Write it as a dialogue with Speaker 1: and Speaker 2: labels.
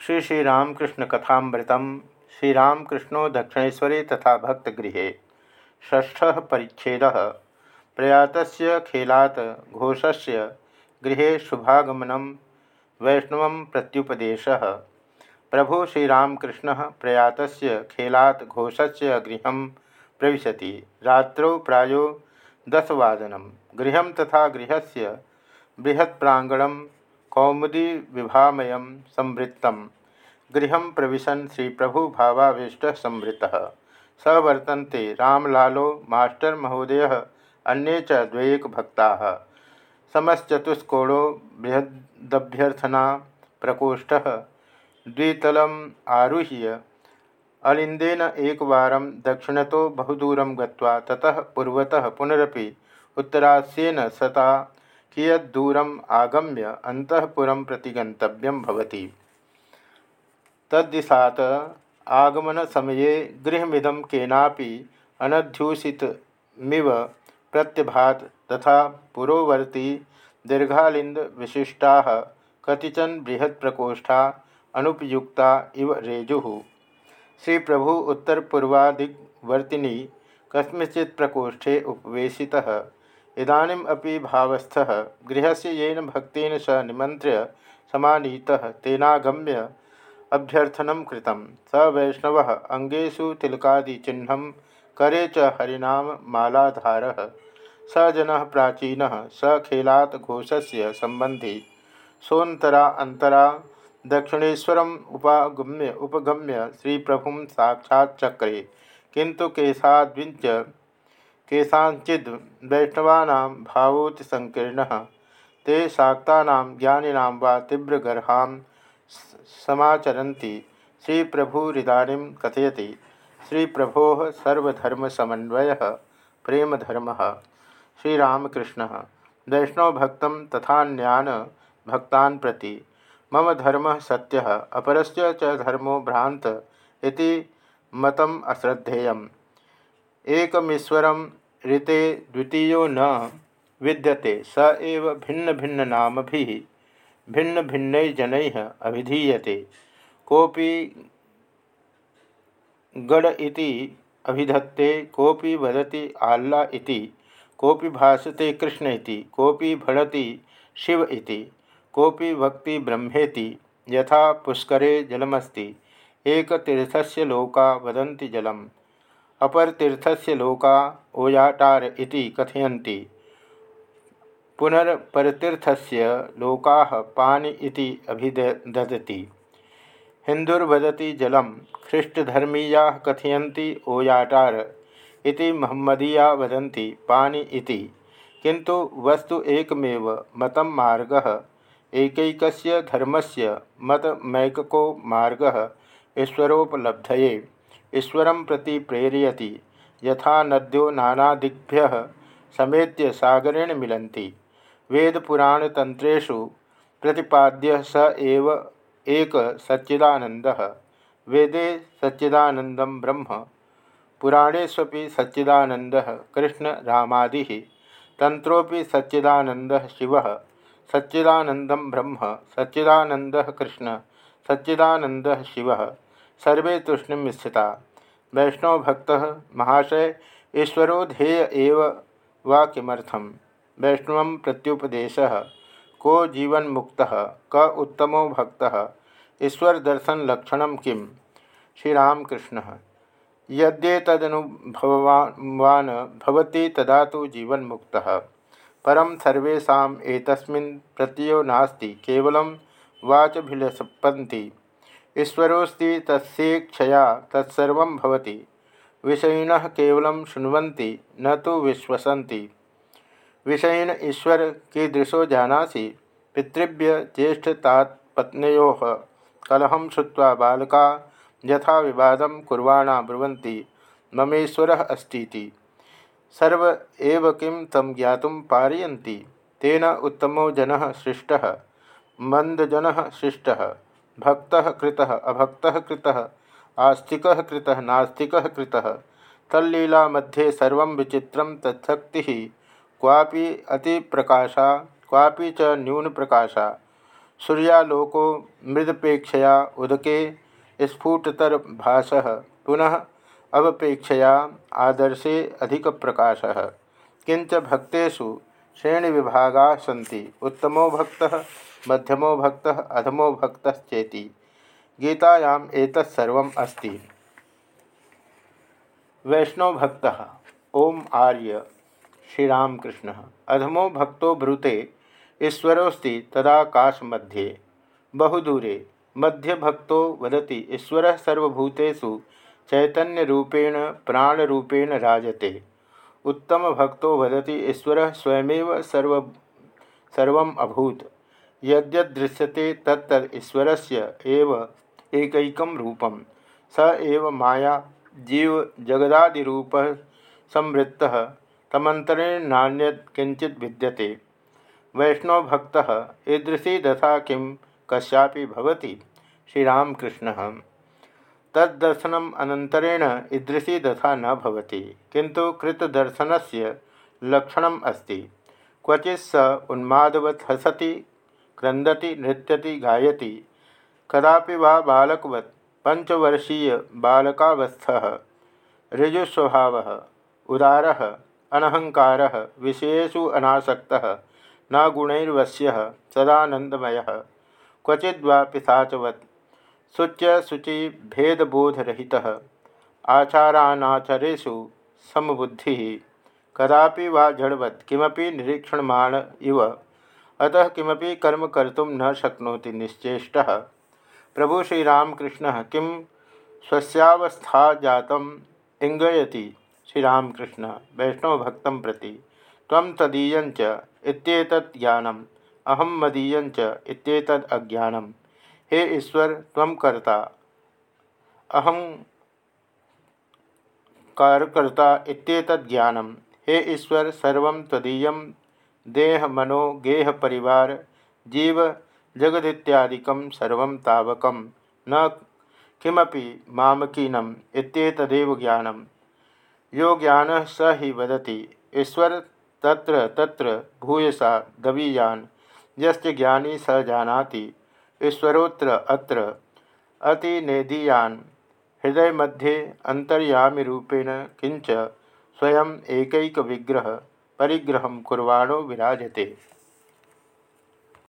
Speaker 1: श्री श्रीरामकृष्ण कथामृतम श्रीरामकृष्णो दक्षिणेशरे तथा भक्तगृह। ष्ठ परिच्छेद। प्रयात खेलात घोषस्य गृह शुभागमन वैष्णव प्रत्युपदेश। प्रभु श्रीरामकृष्ण प्रयात खेलात से गृह प्रवशति। रात्रौ प्रायो दसवादन गृह तथा गृह से बृहत्प्रांगण कौमुदी विभामय संवृत्त। गृह प्रवशन श्री प्रभु भावावेष्ट संवृत स वर्तन्ते रामलालो मास्टर महोदय, अन्ये च द्वैक भक्ता समश्चतुष्कोणो बृहदभ्यर्थना प्रकोष्ठ। द्वितलम आरुह्य अलिंदेन एक दक्षिण तो बहुदूर ततः पूर्वतः पुनरपि उत्तरास्येन सता कियद्दूरम आगम्य अंतपुर प्रति भवति। तद्दिशात आगमन समये गृहमिदं केनापि अनध्यूषितमिव प्रत्यभात तथा पुरोवर्ती दीर्घालिंद विशिष्टा कतिचन बृहत्प्रकोष्ठा अनुपयुक्ता इव रेजु। श्री प्रभु उत्तर पूर्वादिवर्तिनी कस्मचित् प्रकोष्ठे उपवेशितः। इदानीम भावस्थ गृह से भक्न स निमंत्र्य समानीतः तेनागम्य अभ्यर्थन कृतं स वैष्णव अंगेशु तिलकादिचिह्न करे च हरिनाम मालाधार। स जन प्राचीन, स खेलात से संबंधी सोन्तरा अंतरा दक्षिणेशर उपागम्य, उपगम्य श्री प्रभु साक्षाच्चक्रे। किंतु केशाद्विज केशाचिद वैष्णवाना भावोतिसंकीर्ण ते शाक्ता ज्ञानीना वा तीव्रगर्हां समाचरन्ति। श्री प्रभुरीदानीं कथयति श्री प्रभो सर्वधर्मसमन्वय, प्रेमधर्म। श्रीरामकृष्ण, वैष्णवभक्त तथान्यान भक्तान् प्रति, मम धर्म सत्य, अपरस्य च धर्मो भ्रांत इति मतम अश्रद्धेयम्। एकमीश्वरम ऋते द्वितीयो न विद्यते स एव भिन्न भिन्न नाम भी भिन्न भिन्न जन अभिधीयते। कोपि गड इति अभिधत्ते कोपि वदति आल्ला इति कोपि भाषते कृष्ण इति कोपि भणति शिव इति कोपि भक्ति ब्रह्मेति, यथा पुष्करे जलमस्ति एक तीर्थस्य लोका वदन्ति जलम। अपरतीर्थस्य लोका ओयाटार इति कथयन्ति। पुनर्परतीर्थस्य लोकाः पानि इति अभिदधति हिंदुर्वदति जलम ख्रीष्टधर्मीया कथयन्ति ओयाटार इति महम्मदीया वदन्ति पानि इति। किंतु वस्तु एकमेव मतम मार्गः, एकैकस्य धर्मस्य मतमैकको मार्गः ईश्वरोपलब्धये। ईश्वर प्रति प्रेरयति। यथा नद्यो नानादिभ्य समेत्य सागरेण मिलन्ति। वेदपुराणतंत्रेषु प्रतिपाद्य स एव एक सच्चिदानंद वेदे सच्चिदानंद ब्रह्म, पुराणेष्वपि सच्चिदानंद कृष्ण रामादि। तंत्रोपि सच्चिदानंद शिव सच्चिदानंद ब्रह्म सच्चिदानंद कृष्ण सच्चिदानंद शिव। सर्वे तूष्णीम स्थिता वैष्णव भक्त महाशय, ईश्वरो ध्येय एव वा किमर्थम? वैष्णव प्रत्युपदेश, को जीवन मुक्त, क उत्तमो भक्त, ईश्वर दर्शन लक्षण किम? श्रीरामकृष्ण। यद्येतदनुभवान भवति तदा तो जीवन मुक्त। परम सर्वेशा एतस्मिन् प्रत्ययो नास्ति, केवलं वाचभिलपन्ति ईश्वरोस्ति तस्ेक्षया तत्सर्व भवति। विषयिण केवल शुण्वन्ति, न तो विश्वसन्ति। विषयिण ईश्वर कीदृशो जानासि, पितृभ्य ज्येष्ठतात्पत्नो कलहं श्रुवा बालका यथा विवाद कुर्वाणा ब्रुवन्ति, ममेश्वर अस्ती किं तं ज्ञातुं पारयन्ति, तेन उत्तमो जनः सृष्टः, मन्दजनः शिष्टः भक्त कृत, अभक्त कृत, आस्तिक कृत, नास्तिक कृत। तल्लीला मध्ये सर्व विचित्र तत्शक्ति क्वापि अति प्रकाशा क्वापि च न्यून प्रकाशा सूर्यालोको मृदपेक्षया उदके स्फुटतर भास पुनः अवपेक्षया आदर्शे अधिक प्रकाश किंच भक्सु श्रेणी विभागा सी उत्तमो भक्त मध्यमो भक्त अधमो भक्त चेती गीतायाम एतत्सर्वम् अस्ति। वैष्णव भक्त, ओम आर्य, श्रीरामकृष्ण। अधमो भक्तो ब्रूते ईश्वरोस्ति तदाकाश मध्ये बहुदूरे मध्यभक्तो वदति, ईश्वर सर्वभूतेषु चैतन्यरूपेण, प्राणरूपेण राजते। उत्तम भक्तो वदति, ईश्वर स्वयमेव सर्व, सर्वम अभूत। यद्यदृश्यते तत्तद ईश्वरस्य एव एकैकं रूपं। स एव माया जीव जगदादिरूप संवृत्त तमंतरेण नान्यद किंचित विद्यते वैष्णवभक्त ईदृशी दशा किं कस्यापि भवति? श्रीरामकृष्ण। तद्दर्शनम ईदृशी दशा न भवति किंतु कृतदर्शन से लक्षण अस्ति। क्वचि स उन्मादवत् हसति क्रंदति नृत्यति, गायति। कदापि वा बालकवत् पंचवर्षीय बालकावस्थ। ऋजुस्वभाव, उदार अनहंकार विषयेषु अनासक्त न गुणैर्वश्य सदानंदमय क्वचिद्वा पिशाचवत् शुच्य शुचि भेदबोधरहित। आचारानाचरेशु समबुद्धि। कदापि वा जड़वत्, किमपि निरीक्षणमाण इव। अतः किमपि कर्म कर्तुं न शक्नोति निश्चेष्टः। प्रभु श्रीरामकृष्ण किं स्वस्यावस्था जातम इंगयति श्रीरामकृष्ण वैष्णवभक्त प्रति। तम तदीयच इत्येतत् ज्ञानम अहम मदीयच इत्येतद् अज्ञानम। हे ईश्वर तम कर्ता अहम कार्यकर्ता इत्येतद् ज्ञानम। हे ईश्वर, सर्व तदीय देह मनो गेह परिवार, जीव जगदित्यादिकं सर्व तावक। न किमपि मामकीनम इत्येतदेव ज्ञानम यो ज्ञान स ही वदति, ईश्वर तत्र तत्र भूयसा दवीयान यस्य ज्ञानी स जानाति ईश्वरोत्र अत्र अतिनेदीयान। हृदय मध्ये अंतर्यामी रूपेण किंच स्वयं एकैक विग्रह परिग्रह कुर्वाणो विराजते।